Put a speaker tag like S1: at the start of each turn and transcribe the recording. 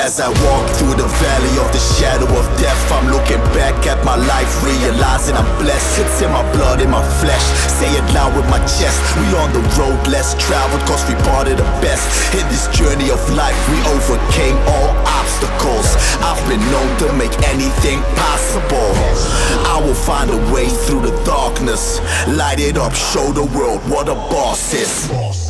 S1: As I walk through the valley of the shadow of death, I'm looking back at my life, realizing I'm blessed. It's in my blood, in my flesh. Say it loud with my chest. We on the road less traveled, cause we part of the best. In this journey of life, we overcame all obstacles. I've been known to make anything possible. I will find a way through the darkness. Light it up, show the world what a boss is.